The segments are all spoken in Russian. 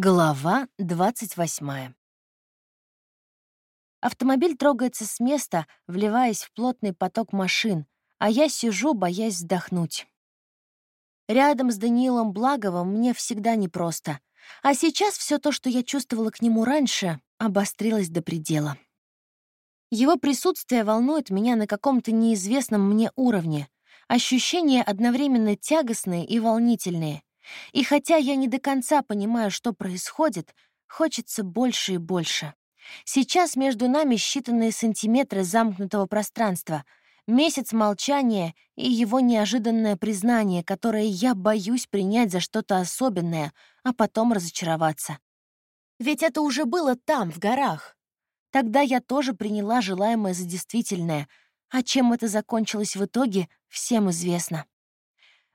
Глава 28. Автомобиль трогается с места, вливаясь в плотный поток машин, а я сижу, боясь вздохнуть. Рядом с Даниилом Благовым мне всегда непросто, а сейчас все то, что я чувствовала к нему раньше, обострилось до предела. Его присутствие волнует меня на каком-то неизвестном мне уровне. Ощущения одновременно тягостные и волнительные — и хотя я не до конца понимаю, что происходит, хочется больше и больше. Сейчас между нами считанные сантиметры замкнутого пространства, месяц молчания и его неожиданное признание, которое я боюсь принять за что-то особенное, а потом разочароваться. Ведь это уже было там, в горах. Тогда я тоже приняла желаемое за действительное, а чем это закончилось в итоге, всем известно.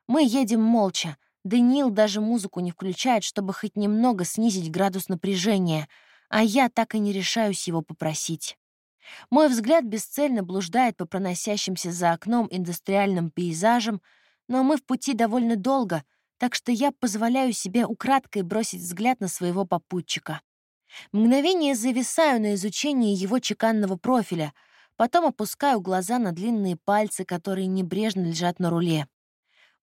Мы едем молча, Даниил даже музыку не включает, чтобы хоть немного снизить градус напряжения, а я так и не решаюсь его попросить. Мой взгляд бесцельно блуждает по проносящимся за окном индустриальным пейзажам, но мы в пути довольно долго, так что я позволяю себе украдкой бросить взгляд на своего попутчика. Мгновение зависаю на изучении его чеканного профиля, потом опускаю глаза на длинные пальцы, которые небрежно лежат на руле.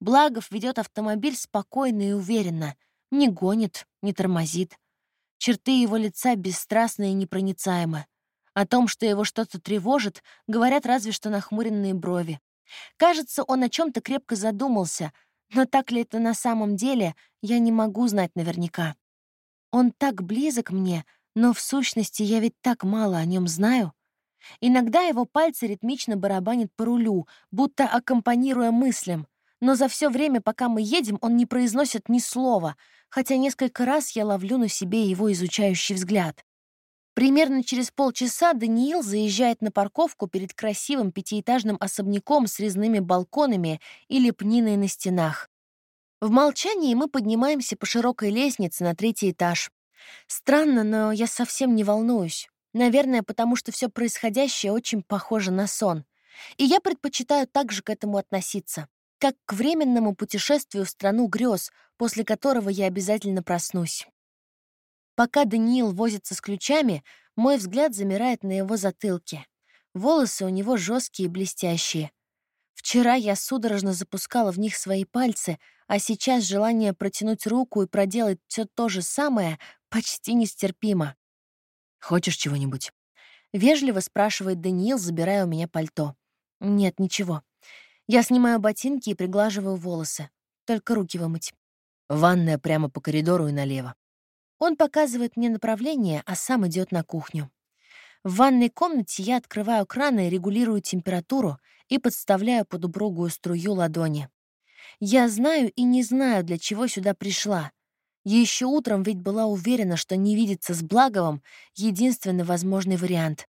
Благов ведет автомобиль спокойно и уверенно, не гонит, не тормозит. Черты его лица бесстрастны и непроницаемы. О том, что его что-то тревожит, говорят разве что нахмуренные брови. Кажется, он о чем то крепко задумался, но так ли это на самом деле, я не могу знать наверняка. Он так близок мне, но в сущности я ведь так мало о нем знаю. Иногда его пальцы ритмично барабанят по рулю, будто аккомпанируя мыслям, но за все время, пока мы едем, он не произносит ни слова, хотя несколько раз я ловлю на себе его изучающий взгляд. Примерно через полчаса Даниил заезжает на парковку перед красивым пятиэтажным особняком с резными балконами и лепниной на стенах. В молчании мы поднимаемся по широкой лестнице на третий этаж. Странно, но я совсем не волнуюсь. Наверное, потому что все происходящее очень похоже на сон. И я предпочитаю так же к этому относиться как к временному путешествию в страну грез, после которого я обязательно проснусь. Пока Даниил возится с ключами, мой взгляд замирает на его затылке. Волосы у него жесткие и блестящие. Вчера я судорожно запускала в них свои пальцы, а сейчас желание протянуть руку и проделать все то же самое почти нестерпимо. «Хочешь чего-нибудь?» — вежливо спрашивает Даниил, забирая у меня пальто. «Нет, ничего. Я снимаю ботинки и приглаживаю волосы. Только руки вымыть. Ванная прямо по коридору и налево. Он показывает мне направление, а сам идет на кухню. В ванной комнате я открываю краны регулирую температуру и подставляю под упругую струю ладони. Я знаю и не знаю, для чего сюда пришла. Еще утром ведь была уверена, что не видеться с Благовым — единственный возможный вариант.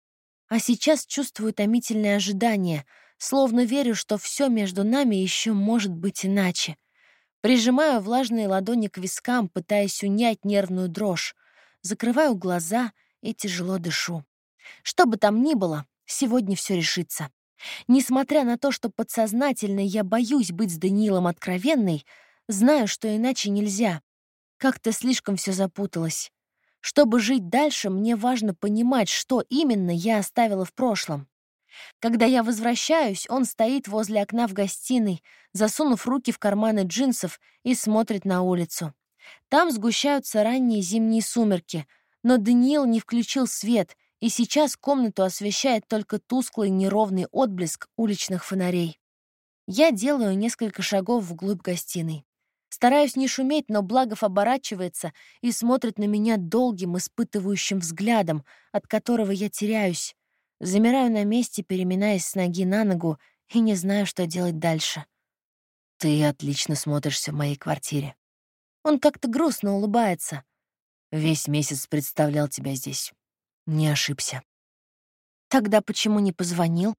А сейчас чувствую томительное ожидание — словно верю, что все между нами еще может быть иначе. Прижимаю влажные ладони к вискам, пытаясь унять нервную дрожь. Закрываю глаза и тяжело дышу. Что бы там ни было, сегодня все решится. Несмотря на то, что подсознательно я боюсь быть с Даниилом откровенной, знаю, что иначе нельзя. Как-то слишком все запуталось. Чтобы жить дальше, мне важно понимать, что именно я оставила в прошлом. Когда я возвращаюсь, он стоит возле окна в гостиной, засунув руки в карманы джинсов и смотрит на улицу. Там сгущаются ранние зимние сумерки, но Даниил не включил свет, и сейчас комнату освещает только тусклый неровный отблеск уличных фонарей. Я делаю несколько шагов вглубь гостиной. Стараюсь не шуметь, но Благов оборачивается и смотрит на меня долгим, испытывающим взглядом, от которого я теряюсь, Замираю на месте, переминаясь с ноги на ногу, и не знаю, что делать дальше. «Ты отлично смотришься в моей квартире». Он как-то грустно улыбается. Весь месяц представлял тебя здесь. Не ошибся. Тогда почему не позвонил?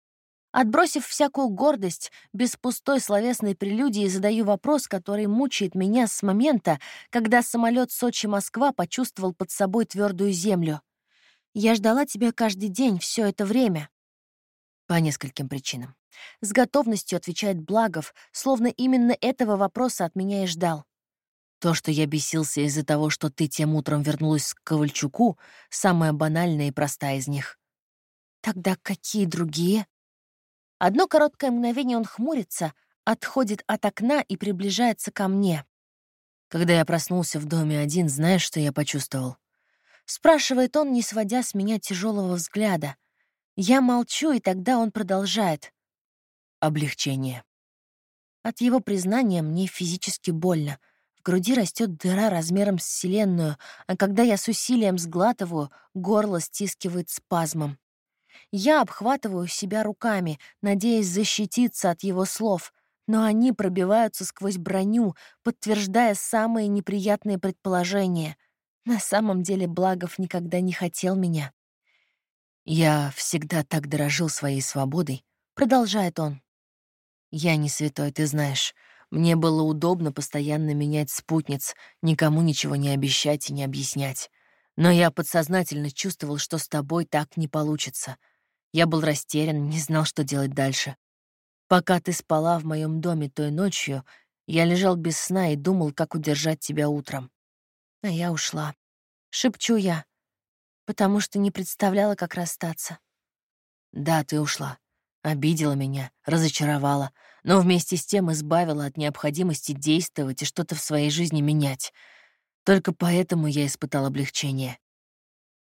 Отбросив всякую гордость, без пустой словесной прелюдии задаю вопрос, который мучает меня с момента, когда самолет Сочи-Москва почувствовал под собой твердую землю. Я ждала тебя каждый день все это время. По нескольким причинам. С готовностью отвечает Благов, словно именно этого вопроса от меня и ждал. То, что я бесился из-за того, что ты тем утром вернулась к Ковальчуку, самая банальная и простая из них. Тогда какие другие? Одно короткое мгновение он хмурится, отходит от окна и приближается ко мне. Когда я проснулся в доме один, знаешь, что я почувствовал? Спрашивает он, не сводя с меня тяжелого взгляда. Я молчу, и тогда он продолжает. Облегчение. От его признания мне физически больно. В груди растет дыра размером с Вселенную, а когда я с усилием сглатываю, горло стискивает спазмом. Я обхватываю себя руками, надеясь защититься от его слов, но они пробиваются сквозь броню, подтверждая самые неприятные предположения. На самом деле Благов никогда не хотел меня. «Я всегда так дорожил своей свободой», — продолжает он. «Я не святой, ты знаешь. Мне было удобно постоянно менять спутниц, никому ничего не обещать и не объяснять. Но я подсознательно чувствовал, что с тобой так не получится. Я был растерян, не знал, что делать дальше. Пока ты спала в моем доме той ночью, я лежал без сна и думал, как удержать тебя утром. А я ушла. Шепчу я, потому что не представляла, как расстаться. Да, ты ушла. Обидела меня, разочаровала, но вместе с тем избавила от необходимости действовать и что-то в своей жизни менять. Только поэтому я испытал облегчение.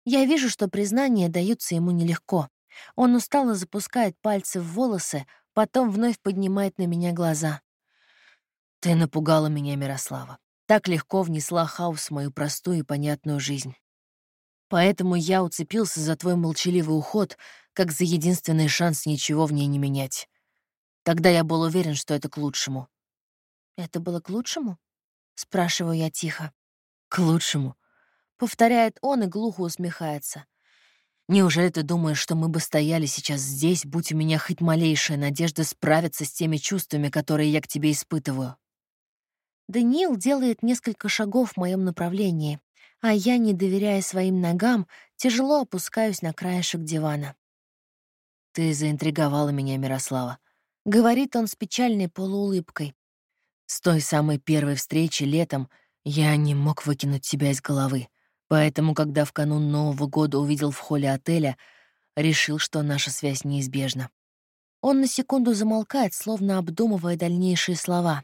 Я вижу, что признания даются ему нелегко. Он устало запускает пальцы в волосы, потом вновь поднимает на меня глаза. «Ты напугала меня, Мирослава. Так легко внесла хаос в мою простую и понятную жизнь. Поэтому я уцепился за твой молчаливый уход, как за единственный шанс ничего в ней не менять. Тогда я был уверен, что это к лучшему. «Это было к лучшему?» — спрашиваю я тихо. «К лучшему», — повторяет он и глухо усмехается. «Неужели ты думаешь, что мы бы стояли сейчас здесь, будь у меня хоть малейшая надежда справиться с теми чувствами, которые я к тебе испытываю?» Даниил делает несколько шагов в моем направлении, а я, не доверяя своим ногам, тяжело опускаюсь на краешек дивана. «Ты заинтриговала меня, Мирослава», — говорит он с печальной полуулыбкой. «С той самой первой встречи летом я не мог выкинуть тебя из головы, поэтому, когда в канун Нового года увидел в холле отеля, решил, что наша связь неизбежна». Он на секунду замолкает, словно обдумывая дальнейшие слова.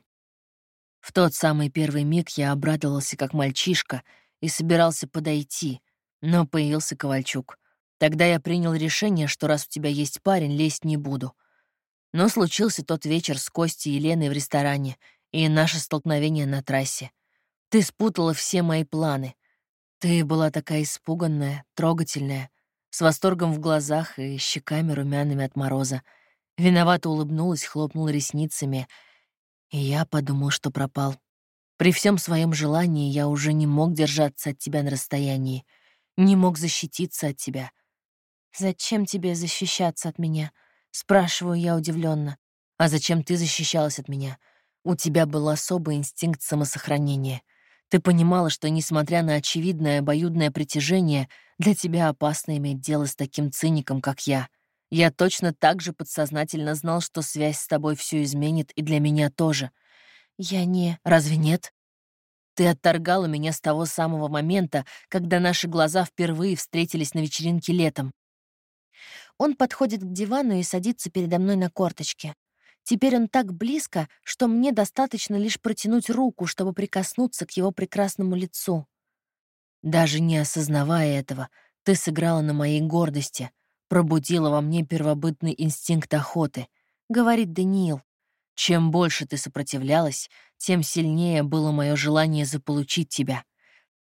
В тот самый первый миг я обрадовался, как мальчишка — и собирался подойти, но появился Ковальчук. Тогда я принял решение, что раз у тебя есть парень, лезть не буду. Но случился тот вечер с Костей и Леной в ресторане и наше столкновение на трассе. Ты спутала все мои планы. Ты была такая испуганная, трогательная, с восторгом в глазах и щеками румяными от мороза. Виновато улыбнулась, хлопнула ресницами, и я подумал, что пропал. При всем своем желании я уже не мог держаться от тебя на расстоянии, не мог защититься от тебя. «Зачем тебе защищаться от меня?» — спрашиваю я удивленно. «А зачем ты защищалась от меня? У тебя был особый инстинкт самосохранения. Ты понимала, что, несмотря на очевидное обоюдное притяжение, для тебя опасно иметь дело с таким циником, как я. Я точно так же подсознательно знал, что связь с тобой все изменит, и для меня тоже — «Я не... Разве нет?» «Ты отторгала меня с того самого момента, когда наши глаза впервые встретились на вечеринке летом». Он подходит к дивану и садится передо мной на корточке. Теперь он так близко, что мне достаточно лишь протянуть руку, чтобы прикоснуться к его прекрасному лицу. Даже не осознавая этого, ты сыграла на моей гордости, пробудила во мне первобытный инстинкт охоты, — говорит Даниил. Чем больше ты сопротивлялась, тем сильнее было мое желание заполучить тебя.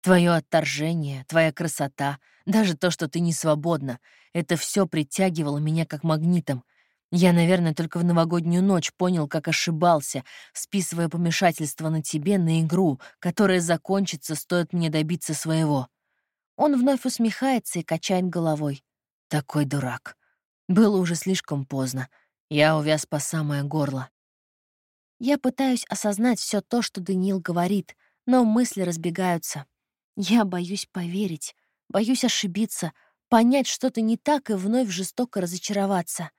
Твое отторжение, твоя красота, даже то, что ты не свободна, это все притягивало меня как магнитом. Я, наверное, только в новогоднюю ночь понял, как ошибался, списывая помешательство на тебе на игру, которая закончится, стоит мне добиться своего. Он вновь усмехается и качает головой. Такой дурак. Было уже слишком поздно. Я увяз по самое горло. Я пытаюсь осознать все то, что Даниил говорит, но мысли разбегаются. Я боюсь поверить, боюсь ошибиться, понять что-то не так и вновь жестоко разочароваться.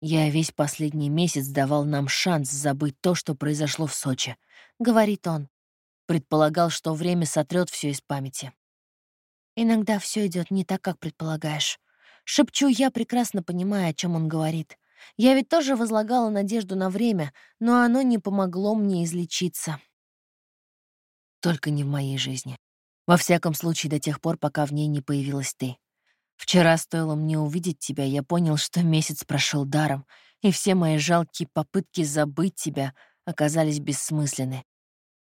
«Я весь последний месяц давал нам шанс забыть то, что произошло в Сочи», — говорит он. Предполагал, что время сотрет все из памяти. Иногда все идет не так, как предполагаешь. Шепчу я, прекрасно понимая, о чем он говорит. Я ведь тоже возлагала надежду на время, но оно не помогло мне излечиться. Только не в моей жизни. Во всяком случае, до тех пор, пока в ней не появилась ты. Вчера стоило мне увидеть тебя, я понял, что месяц прошел даром, и все мои жалкие попытки забыть тебя оказались бессмысленны.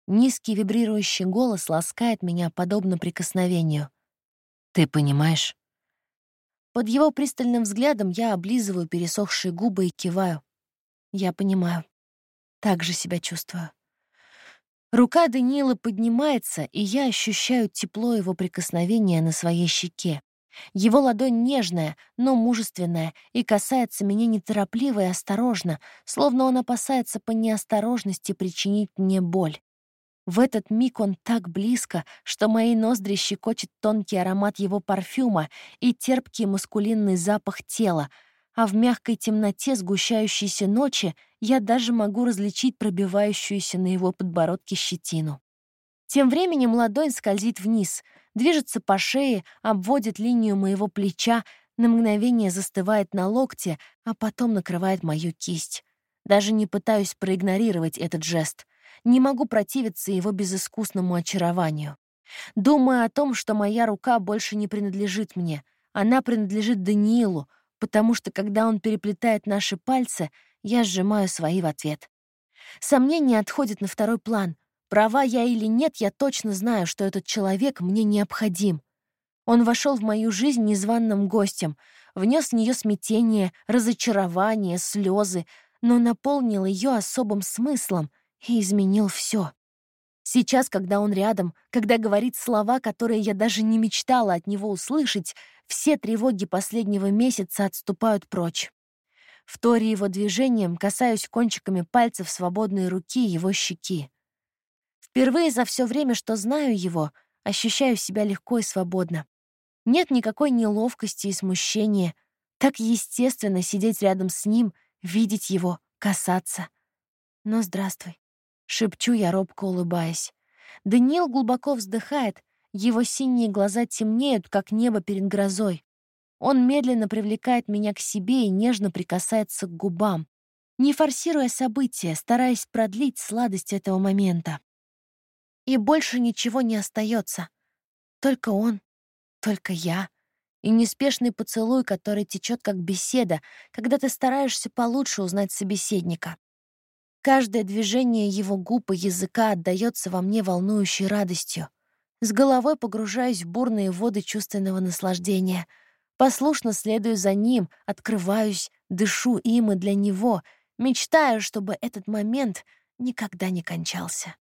Низкий вибрирующий голос ласкает меня подобно прикосновению. Ты понимаешь? Под его пристальным взглядом я облизываю пересохшие губы и киваю. Я понимаю. Так же себя чувствую. Рука Даниила поднимается, и я ощущаю тепло его прикосновения на своей щеке. Его ладонь нежная, но мужественная, и касается меня неторопливо и осторожно, словно он опасается по неосторожности причинить мне боль. В этот миг он так близко, что мои ноздри щекочет тонкий аромат его парфюма и терпкий маскулинный запах тела, а в мягкой темноте сгущающейся ночи я даже могу различить пробивающуюся на его подбородке щетину. Тем временем ладонь скользит вниз, движется по шее, обводит линию моего плеча, на мгновение застывает на локте, а потом накрывает мою кисть. Даже не пытаюсь проигнорировать этот жест — не могу противиться его безыскусному очарованию. Думаю о том, что моя рука больше не принадлежит мне. Она принадлежит Даниилу, потому что, когда он переплетает наши пальцы, я сжимаю свои в ответ. Сомнения отходят на второй план. Права я или нет, я точно знаю, что этот человек мне необходим. Он вошел в мою жизнь незваным гостем, внес в нее смятение, разочарование, слезы, но наполнил ее особым смыслом, и изменил все. Сейчас, когда он рядом, когда говорит слова, которые я даже не мечтала от него услышать, все тревоги последнего месяца отступают прочь. В торе его движением касаюсь кончиками пальцев свободной руки его щеки. Впервые за все время, что знаю его, ощущаю себя легко и свободно. Нет никакой неловкости и смущения. Так естественно сидеть рядом с ним, видеть его, касаться. Но здравствуй. Шепчу я, робко улыбаясь. Даниил глубоко вздыхает, его синие глаза темнеют, как небо перед грозой. Он медленно привлекает меня к себе и нежно прикасается к губам, не форсируя события, стараясь продлить сладость этого момента. И больше ничего не остается. Только он, только я и неспешный поцелуй, который течет как беседа, когда ты стараешься получше узнать собеседника. Каждое движение его губ и языка отдаётся во мне волнующей радостью. С головой погружаюсь в бурные воды чувственного наслаждения. Послушно следую за ним, открываюсь, дышу им и для него, мечтаю, чтобы этот момент никогда не кончался.